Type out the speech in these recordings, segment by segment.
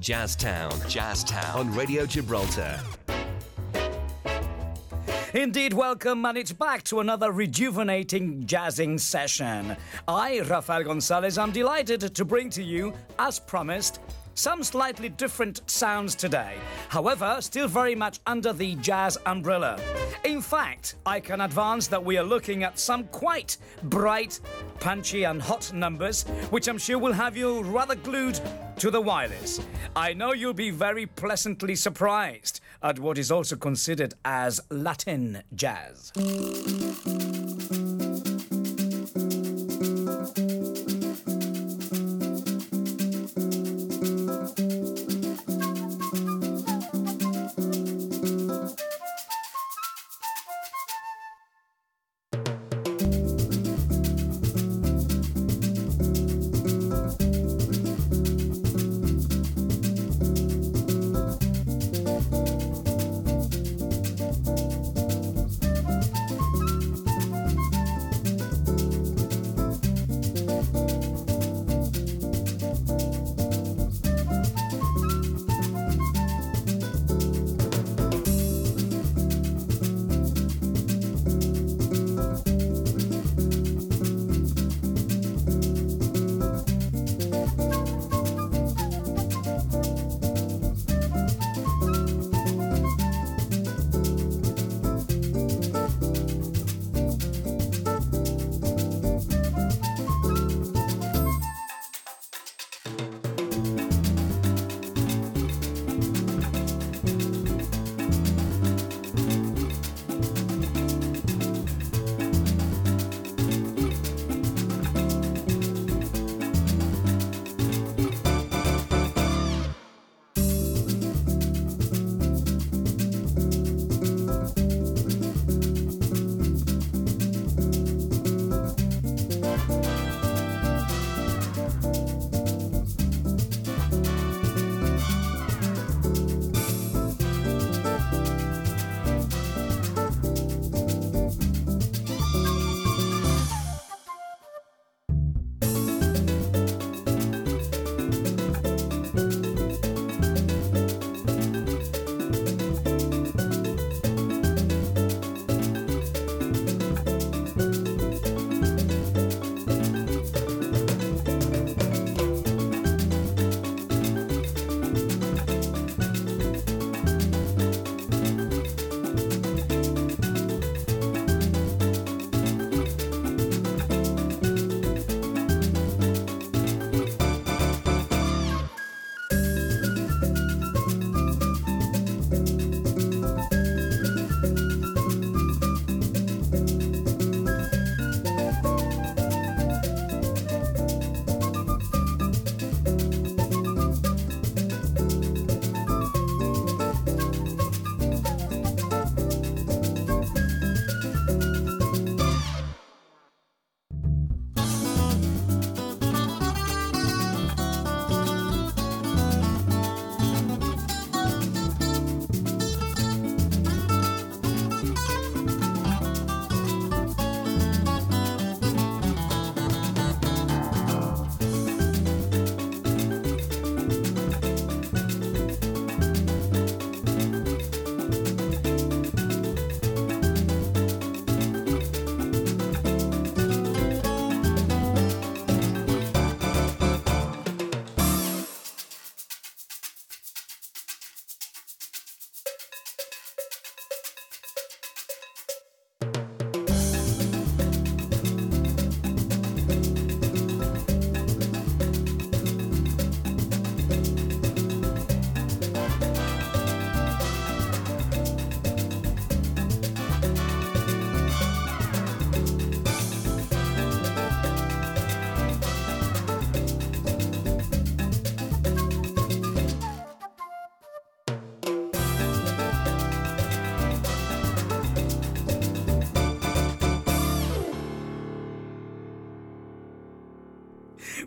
Jazztown. Jazztown. On Radio Gibraltar. Indeed, welcome, and it's back to another rejuvenating jazzing session. I, Rafael Gonzalez, am delighted to bring to you, as promised, some slightly different sounds today. However, still very much under the jazz umbrella. In fact, I can advance that we are looking at some quite bright, punchy, and hot numbers, which I'm sure will have you rather glued to the wireless. I know you'll be very pleasantly surprised at what is also considered as Latin jazz.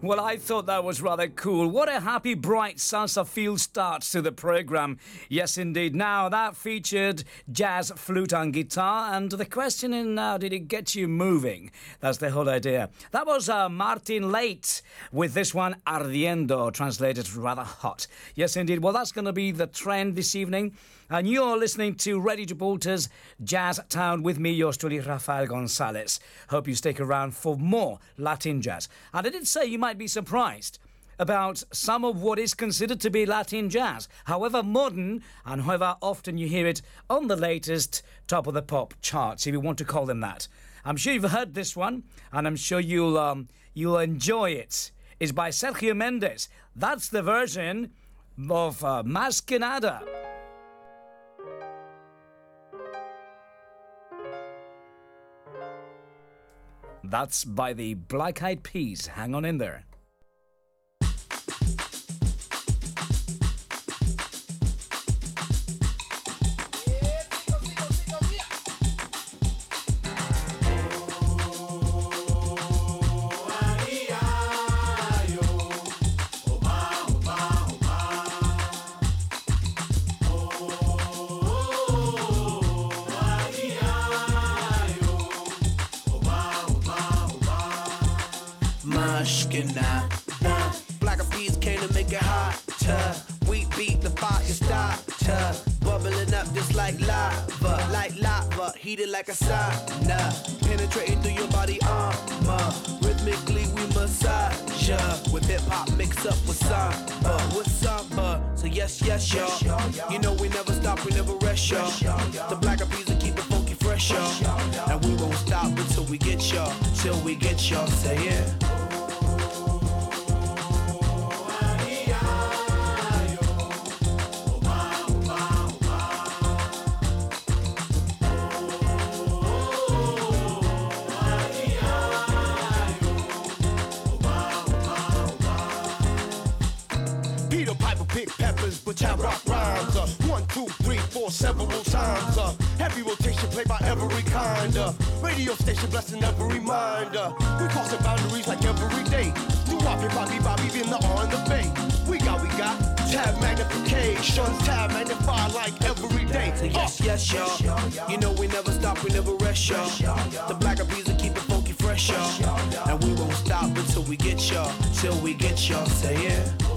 Well, I thought that was rather cool. What a happy, bright salsa feel start to the program. Yes, indeed. Now, that featured jazz, flute, and guitar. And the question is now, did it get you moving? That's the whole idea. That was uh, Martin Late with this one, Ardiendo, translated rather hot. Yes, indeed. Well, that's going to be the trend this evening. And you're listening to Radio Gibraltar's Jazz Town with me, yours truly, Rafael Gonzalez. Hope you stick around for more Latin jazz. And I did say you might be surprised about some of what is considered to be Latin jazz, however modern and however often you hear it on the latest top of the pop charts, if you want to call them that. I'm sure you've heard this one, and I'm sure you'll um, you'll enjoy it. It's by Sergio Mendes. That's the version of uh, Mas That's by the Black Eyed Peas. Hang on in there. Rotation played by every kind. Uh, radio station blessing every mind. Uh, we crossing boundaries like every day. Do Bobby, Bobby, Bobby, been the on the bay. We got, we got tab magnification, tab magnify like every day. So yes, yes, y'all. You know we never stop, we never rest, y'all. The Black Eyed Peas will keep it funky fresh, y'all. And we won't stop until we get y'all, till we get y'all. Say yeah.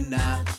looking.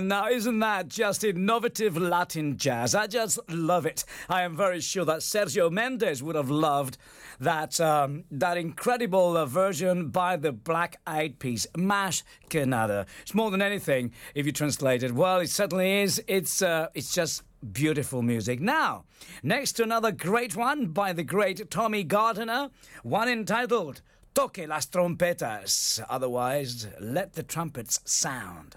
And now, isn't that just innovative Latin jazz? I just love it. I am very sure that Sergio Mendes would have loved that um, that incredible uh, version by the Black Eyed Peas, Mash Canada. It's more than anything, if you translate it. Well, it certainly is. It's uh, it's just beautiful music. Now, next to another great one by the great Tommy Gardner, one entitled Toque las trompetas, otherwise, let the trumpets sound.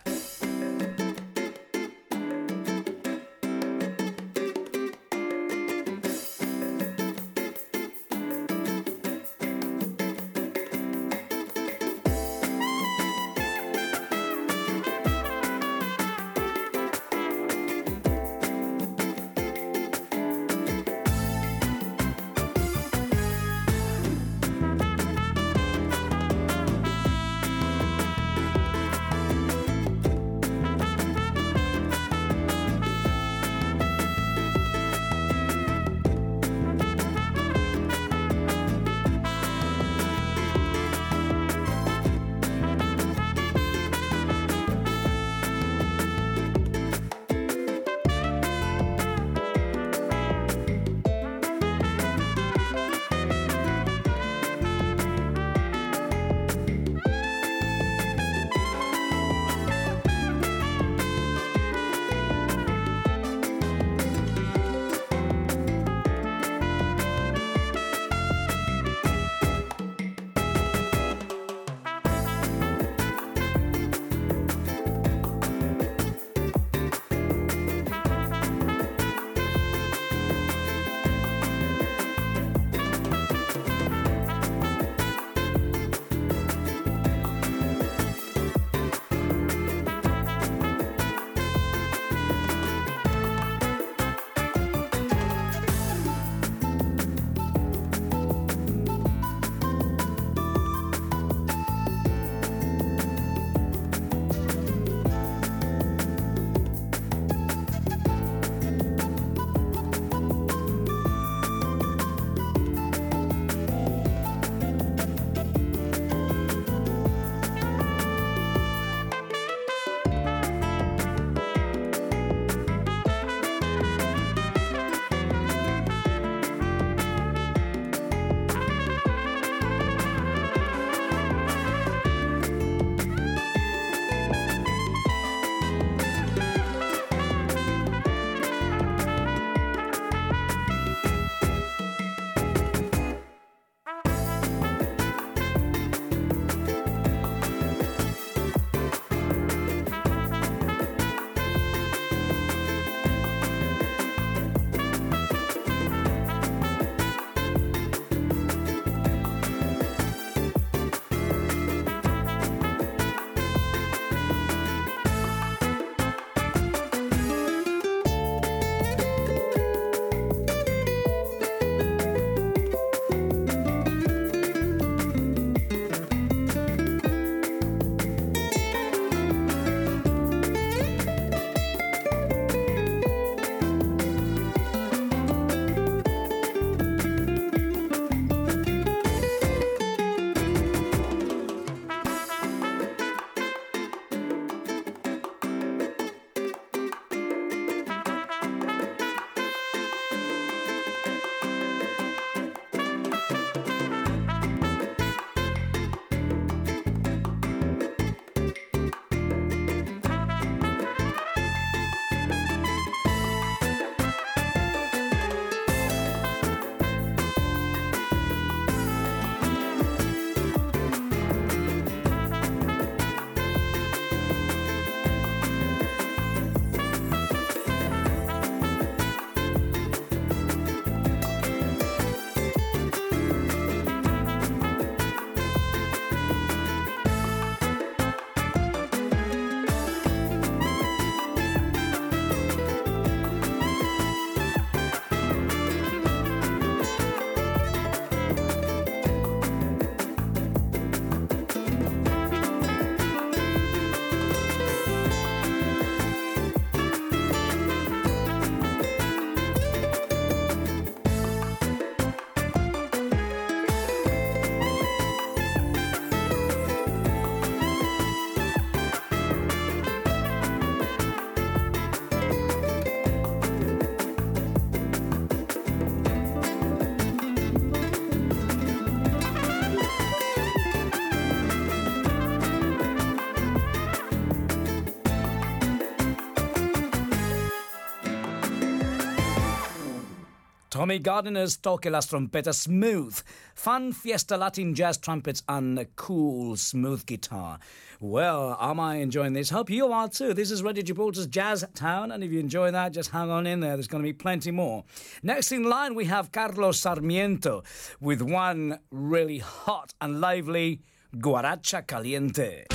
Tommy Gardiner's Toque las Trompetas Smooth. Fun fiesta Latin jazz trumpets and a cool smooth guitar. Well, am I enjoying this? Hope you are too. This is Radio Gibraltar's Jazz Town, and if you enjoy that, just hang on in there. There's going to be plenty more. Next in line, we have Carlos Sarmiento with one really hot and lively Guaracha Caliente.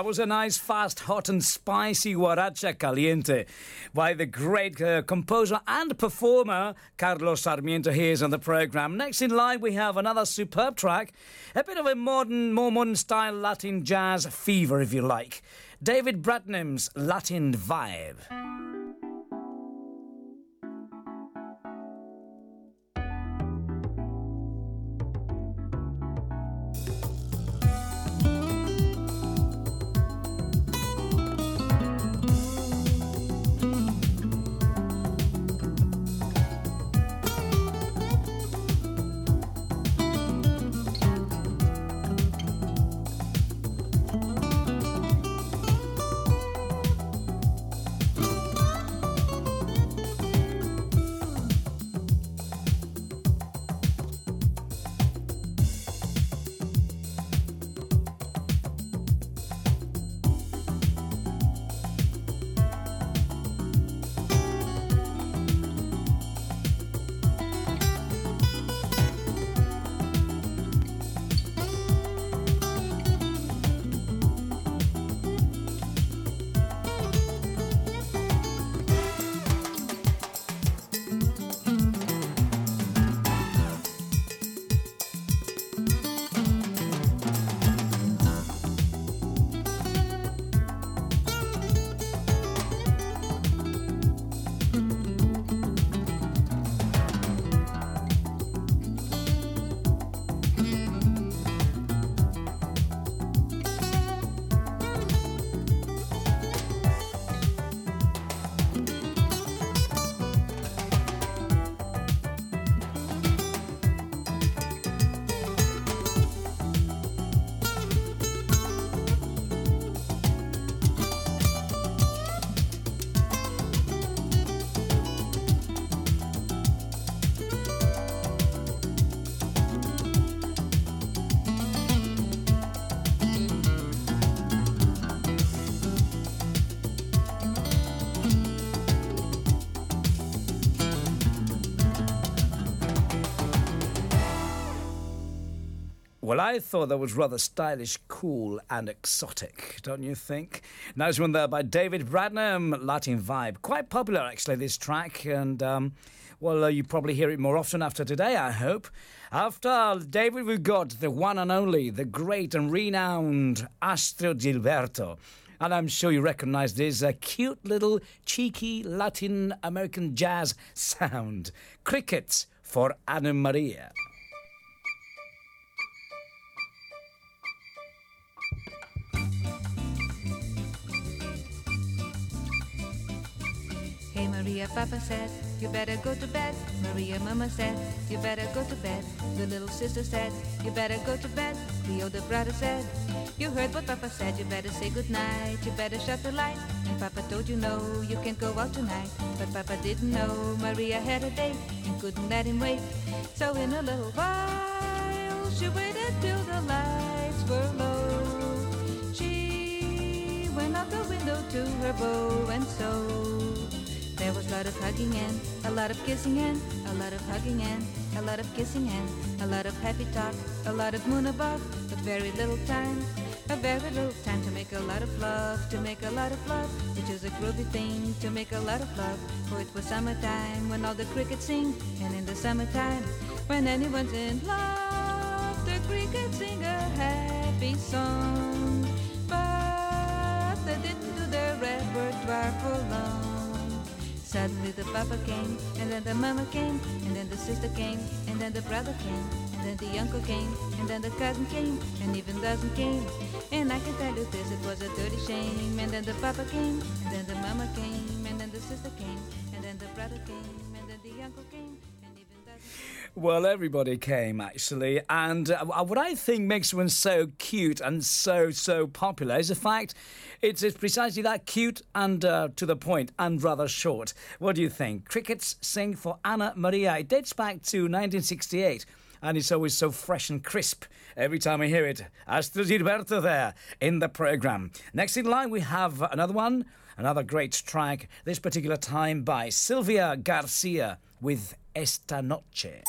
That was a nice, fast, hot, and spicy guaracha caliente by the great uh, composer and performer Carlos Sarmiento here on the program. Next in line, we have another superb track, a bit of a modern, more modern style Latin jazz fever, if you like. David Bradnam's Latin Vibe. Well, I thought that was rather stylish, cool, and exotic, don't you think? Nice one there by David Bradnam, Latin Vibe. Quite popular, actually, this track, and, um, well, uh, you probably hear it more often after today, I hope. After David, we've got the one and only, the great and renowned Astrud Gilberto. And I'm sure you recognize this uh, cute little cheeky Latin American jazz sound. Crickets for Anna Maria. Maria, Papa said, you better go to bed. Maria, Mama said, you better go to bed. The little sister said, you better go to bed. The older brother said, you heard what Papa said, you better say good night. You better shut the light. And Papa told you no, you can't go out tonight. But Papa didn't know Maria had a date and couldn't let him wait. So in a little while, she waited till the lights were low. She went out the window to her beau and so. There was a lot of hugging and a lot of kissing and a lot of hugging and a lot of kissing and a lot of happy talk, a lot of moon above, but very little time. A very little time to make a lot of love, to make a lot of love, which is a groovy thing to make a lot of love. For it was summertime when all the crickets sing, and in the summertime when anyone's in love, the crickets sing a happy song. But they didn't do their repertoire for long. Suddenly the papa came, and then the mama came, and then the sister came, and then the brother came, and then the uncle came, and then the cousin came, and even dozen came. And I can tell you this, it was a dirty shame. And then the papa came, and then the mama came, and then the sister came, and then the brother came, and then the uncle came. Well, everybody came actually, and uh, what I think makes one so cute and so so popular is the fact it's, it's precisely that cute and uh, to the point and rather short. What do you think? Crickets sing for Anna Maria. It dates back to 1968. And it's always so fresh and crisp every time I hear it. Astrud Gilberto there in the programme. Next in line, we have another one, another great track, this particular time by Sylvia Garcia with Esta Noche.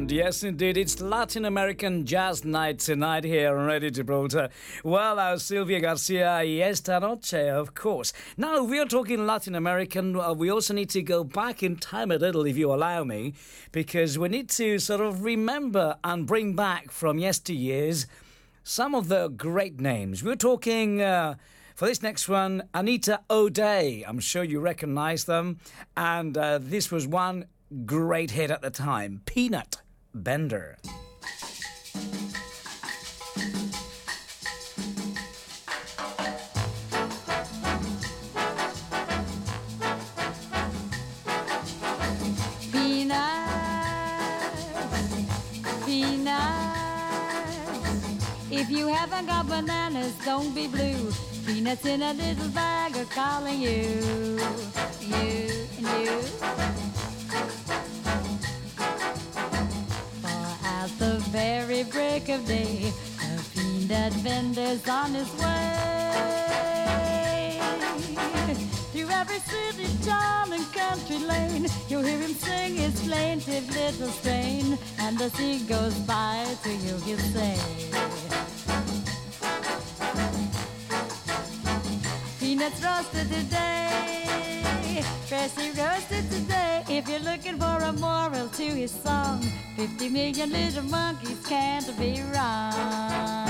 And yes, indeed, it's Latin American Jazz Night tonight here on Radio Gibraltar. Well, our Sylvia Garcia, esta noche, of course. Now, we are talking Latin American, uh, we also need to go back in time a little, if you allow me, because we need to sort of remember and bring back from yesteryears some of the great names. We're talking. Uh, for this next one, Anita O'Day. I'm sure you recognize them. And uh, this was one great hit at the time Peanut Vendor. Haven't got bananas, don't be blue. Peanuts in a little bag are calling you, you and you. Very break of day, a peanut vendor's on his way. Through every city, town, and country lane, you'll hear him sing his plaintive little strain. And as he goes by to you, he'll say, Peanuts roasted today, freshly roasted today. If you're looking for a moral to his song, 50 million little monkeys can't be wrong.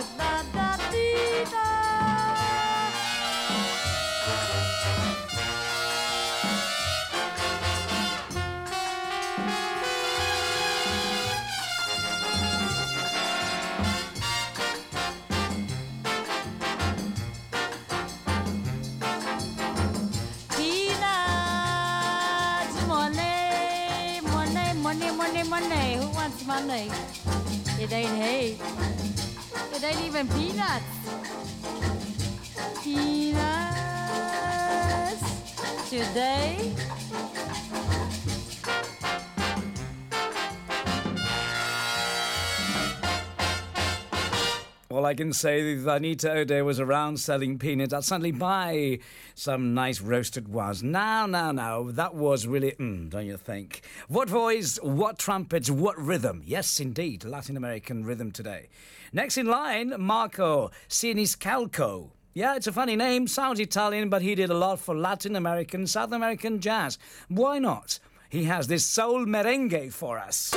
Money? It ain't hay. It ain't even peanuts. Peanuts today. Well, I can say that Anita O'Day was around selling peanuts. I'd certainly buy some nice roasted ones. Now, now, now, that was really, mm, don't you think? What voice, what trumpets, what rhythm? Yes, indeed, Latin American rhythm today. Next in line, Marco Siniscalco. Yeah, it's a funny name, sounds Italian, but he did a lot for Latin American, South American jazz. Why not? He has this soul merengue for us.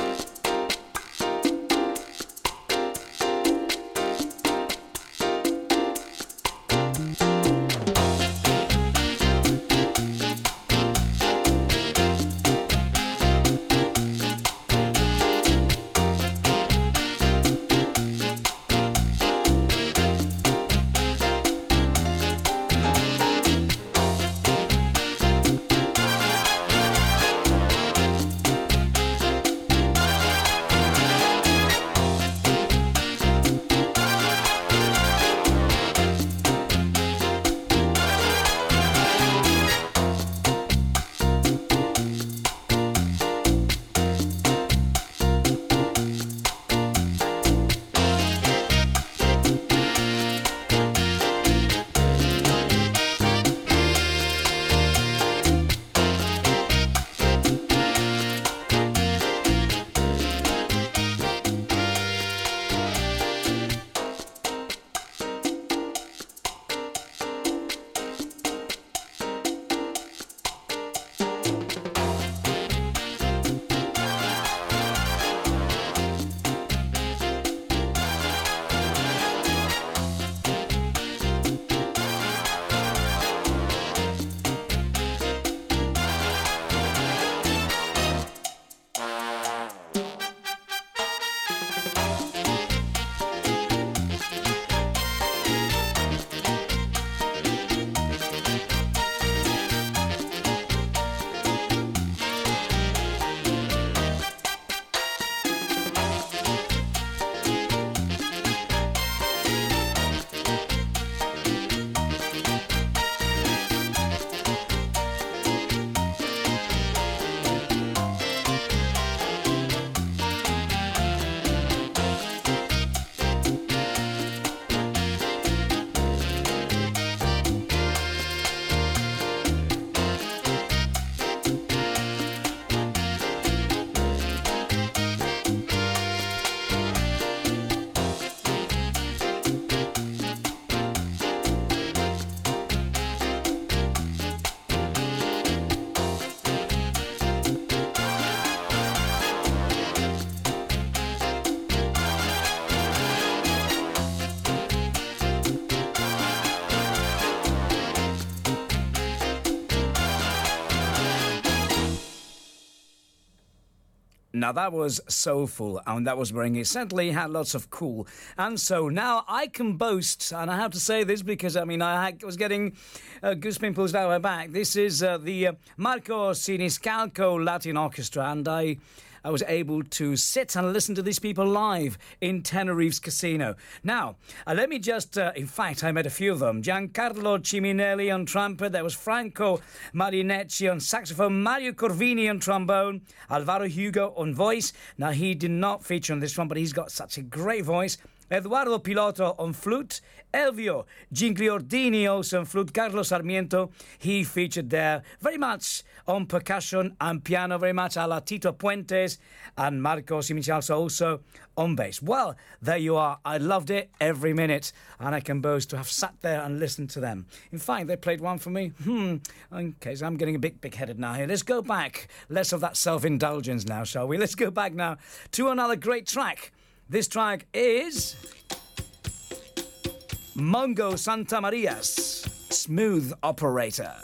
Now that was soulful, and that was bringing it. Certainly had lots of cool. And so now I can boast, and I have to say this because I mean I was getting uh, goose pimples down my back. This is uh, the uh, Marco Siniscalco Latin Orchestra, and I. I was able to sit and listen to these people live in Tenerife's casino. Now, uh, let me just, uh, in fact, I met a few of them. Giancarlo Ciminelli on trumpet, there was Franco Marinecci on saxophone, Mario Corvini on trombone, Alvaro Hugo on voice. Now, he did not feature on this one, but he's got such a great voice. Eduardo Piloto on flute, Elvio Gingliordini also on flute, Carlos Sarmiento, he featured there very much on percussion and piano, very much a la Tito Puentes, and Marco Siniscalco also on bass. Well, there you are. I loved it every minute, and I can boast to have sat there and listened to them. In fact, they played one for me. Hmm, okay, so I'm getting a bit big headed now here. Let's go back. Less of that self indulgence now, shall we? Let's go back now to another great track. This track is Mongo Santa Maria's Smooth Operator.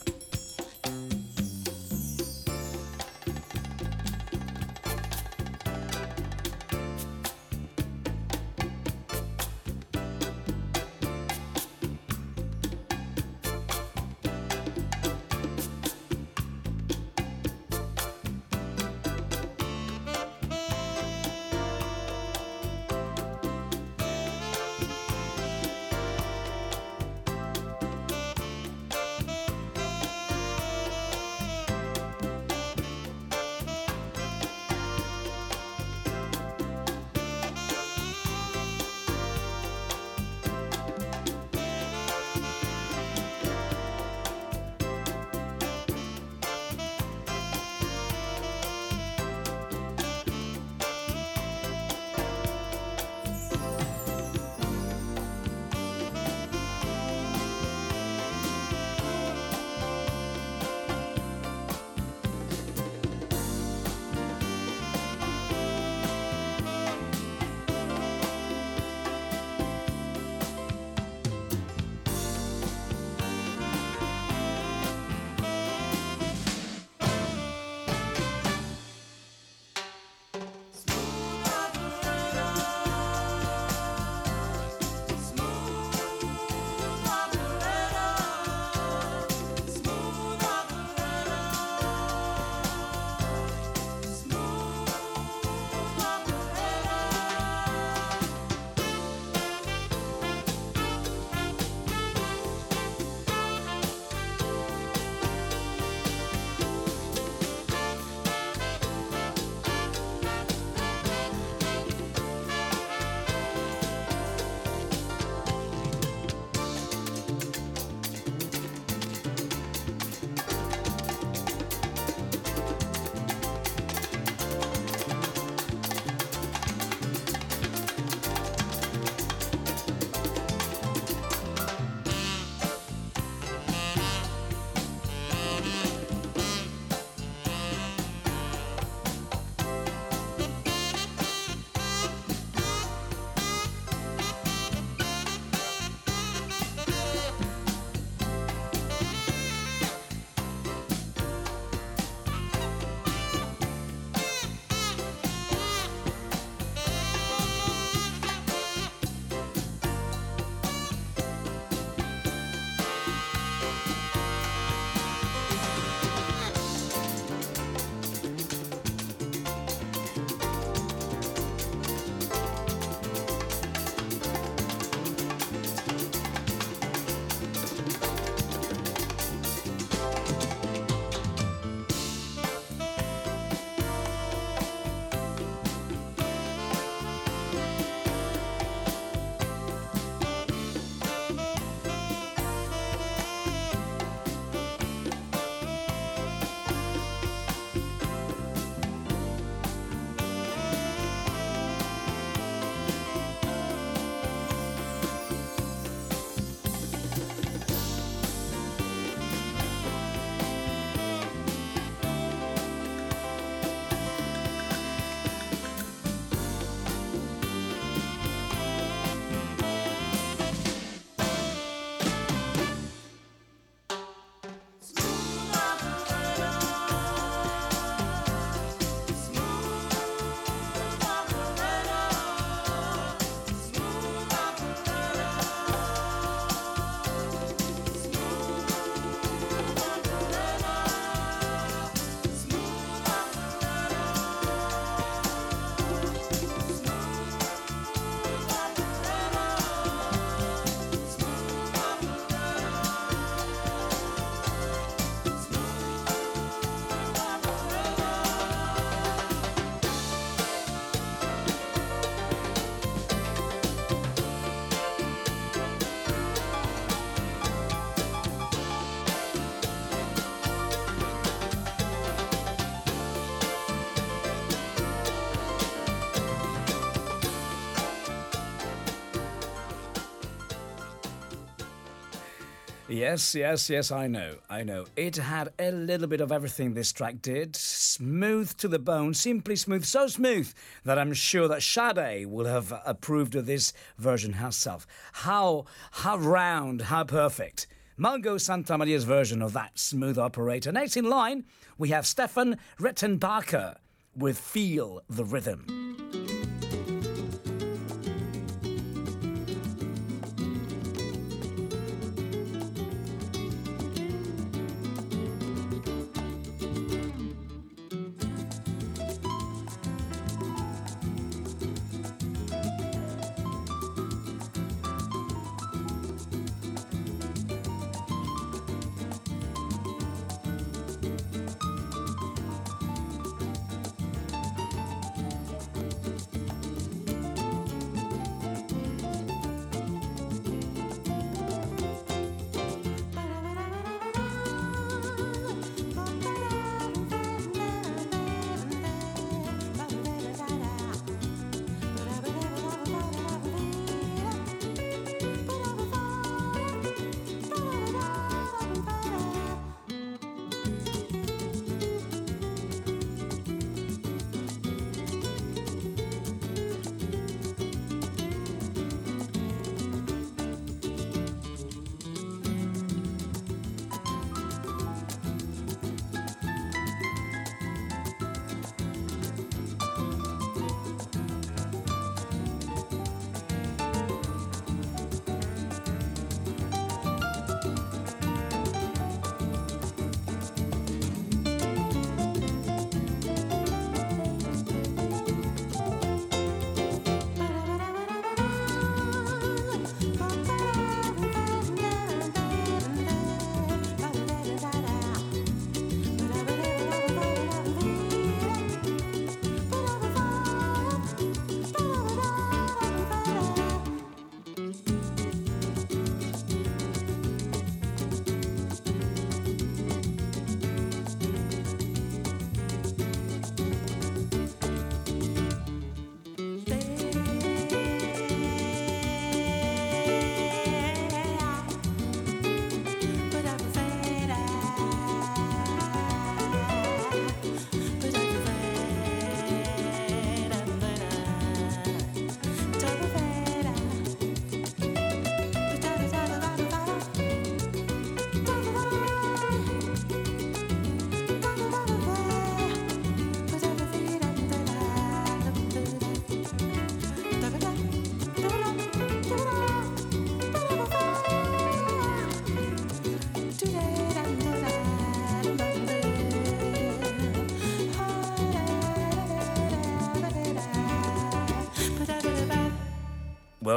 Yes, yes, yes, I know, I know. It had a little bit of everything this track did. Smooth to the bone, simply smooth, so smooth that I'm sure that Sade will have approved of this version herself. How, how round, how perfect. Mongo Santamaria's version of that smooth operator. Next in line, we have Stefan Rettenbacher with Feel the Rhythm.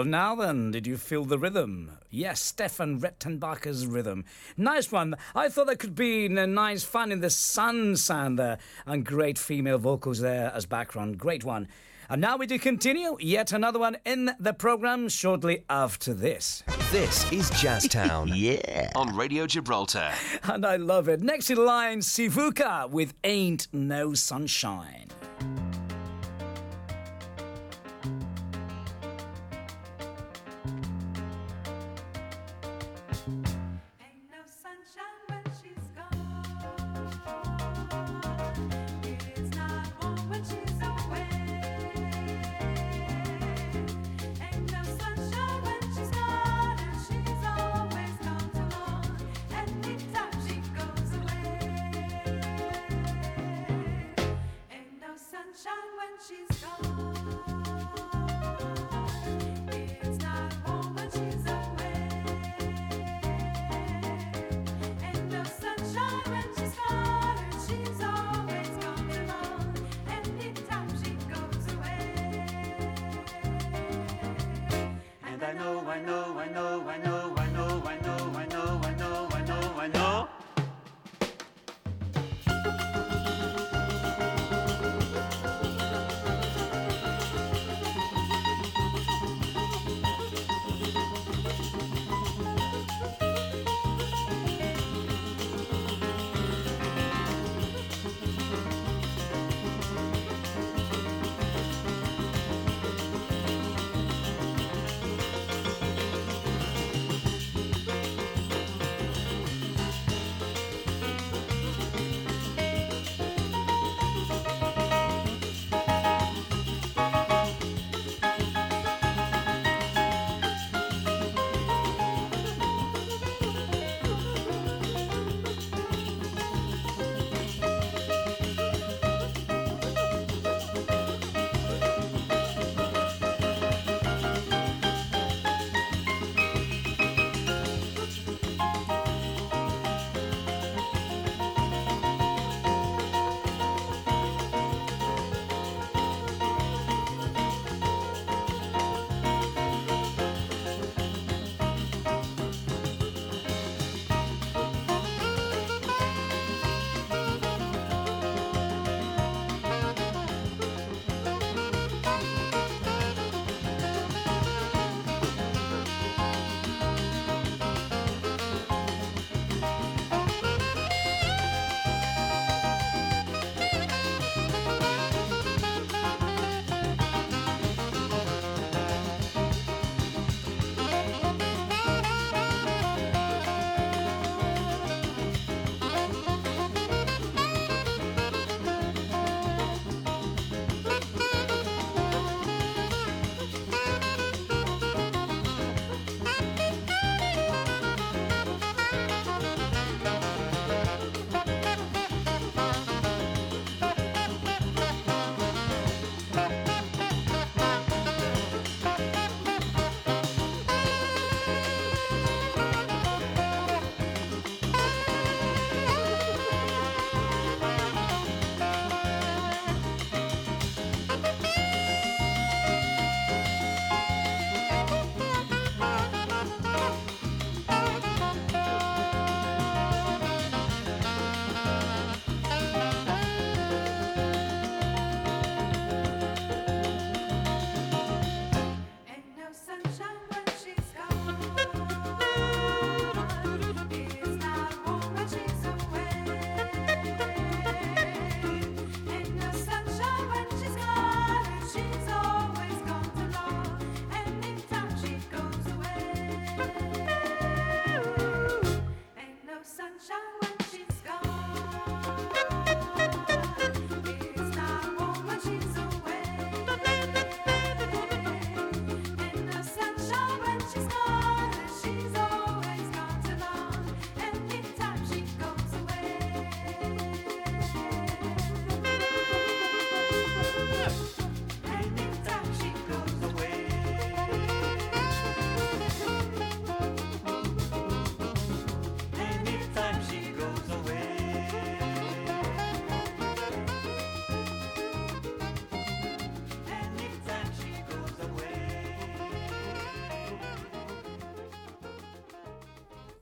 Well, now then, did you feel the rhythm? Yes, Stefan Rettenbacher's rhythm. Nice one. I thought there could be a nice fun in the sun sound there, and great female vocals there as background. Great one. And now we do continue. Yet another one in the program shortly after this. This is Jazz Town. Yeah. On Radio Gibraltar. And I love it. Next in line, Sivuca with Ain't No Sunshine.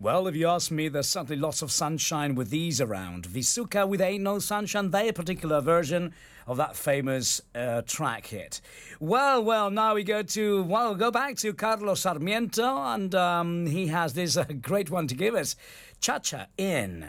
Well, if you ask me, there's certainly lots of sunshine with these around. Visuka with Ain't No Sunshine, their particular version of that famous uh, track hit. Well, well, now we go to, well, go back to Carlos Sarmiento, and um, he has this uh, great one to give us Cha Cha Inn.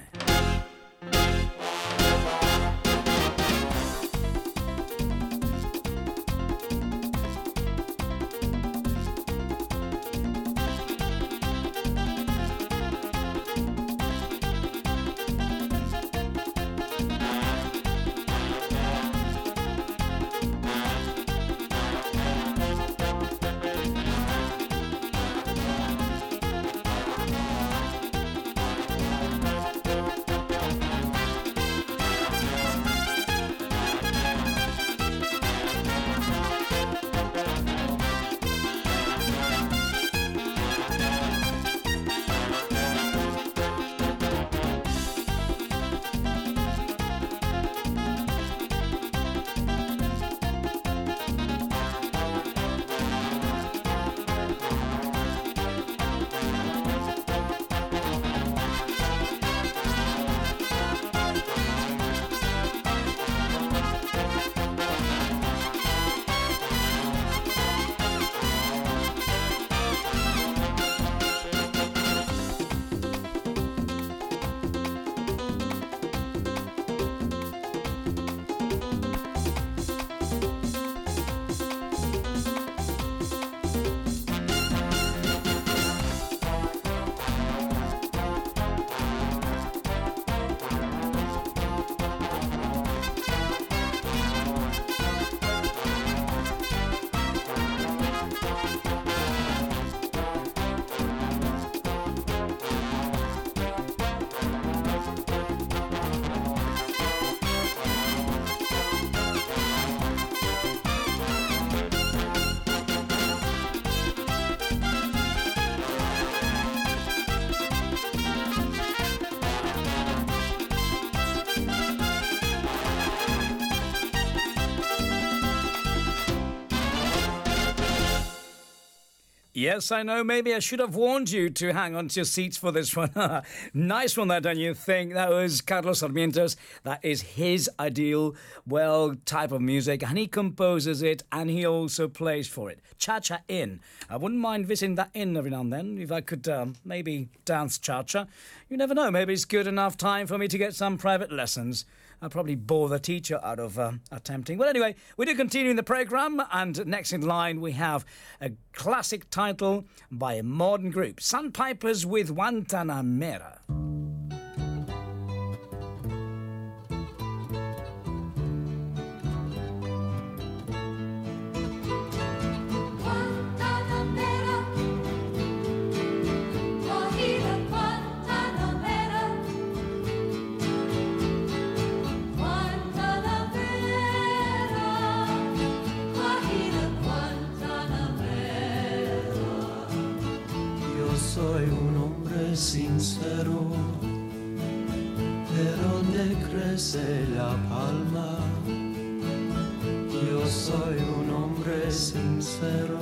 Yes, I know. Maybe I should have warned you to hang on to your seats for this one. nice one there, don't you think? That was Carlos Sarmientos. That is his ideal, well, type of music, and he composes it and he also plays for it. Cha Cha Inn. I wouldn't mind visiting that inn every now and then if I could um, maybe dance cha cha. You never know. Maybe it's good enough time for me to get some private lessons. I'll probably bore the teacher out of um, attempting. Well, anyway, we do continue in the programme, and next in line we have a classic title by a modern group, Sandpipers with. Guantanamera, sincero,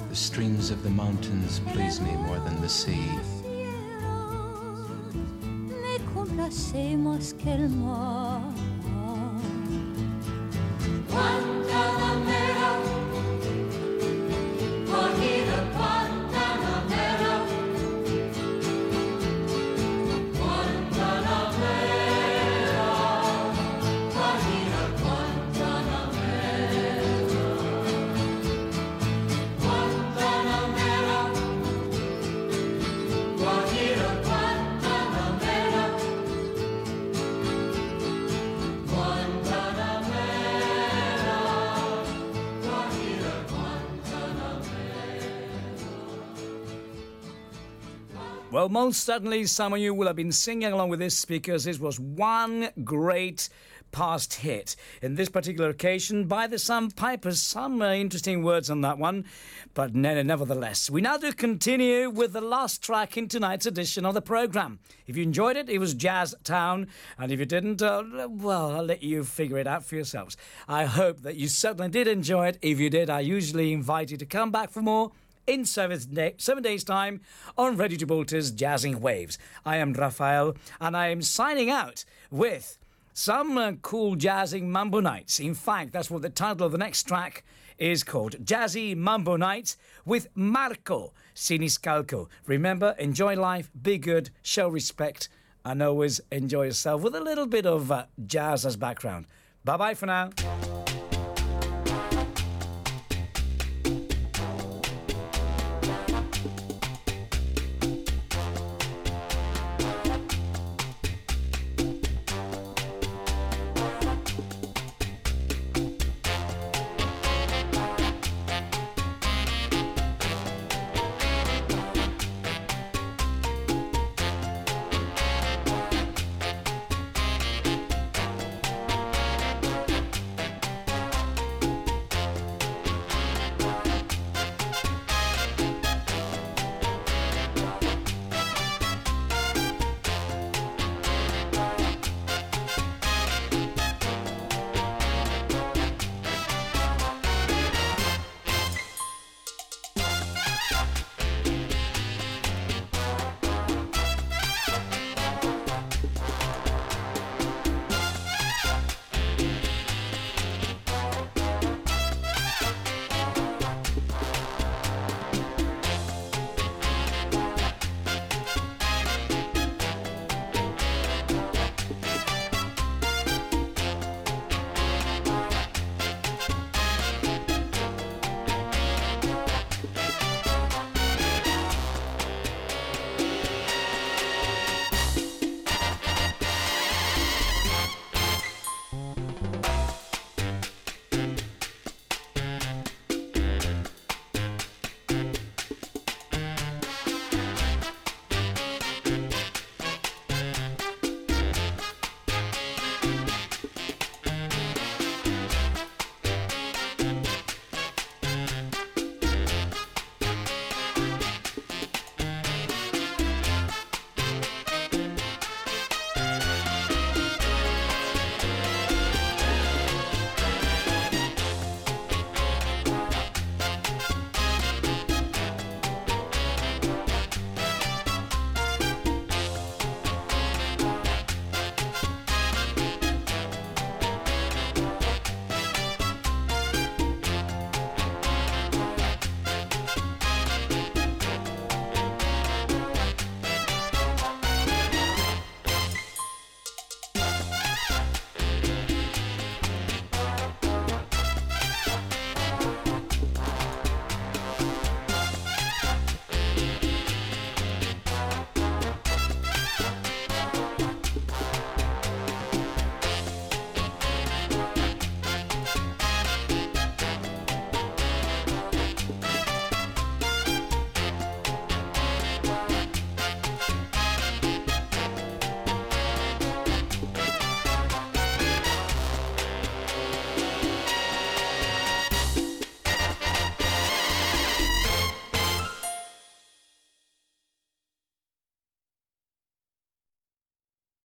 The streams of the mountains please me more than the sea. Que el mar. Most certainly some of you will have been singing along with this because this was one great past hit. In this particular occasion, by the Sandpipers, some uh, interesting words on that one, but ne- nevertheless. We now do continue with the last track in tonight's edition of the programme. If you enjoyed it, it was Jazz Town, and if you didn't, uh, well, I'll let you figure it out for yourselves. I hope that you certainly did enjoy it. If you did, I usually invite you to come back for more in seven, seven days' time on Radio Gibraltar's Jazzing Waves. I am Rafael, and I am signing out with some uh, cool jazzing mambo nights. In fact, that's what the title of the next track is called Jazzy Mambo Nights with Marco Siniscalco. Remember, enjoy life, be good, show respect, and always enjoy yourself with a little bit of uh, jazz as background. Bye bye for now.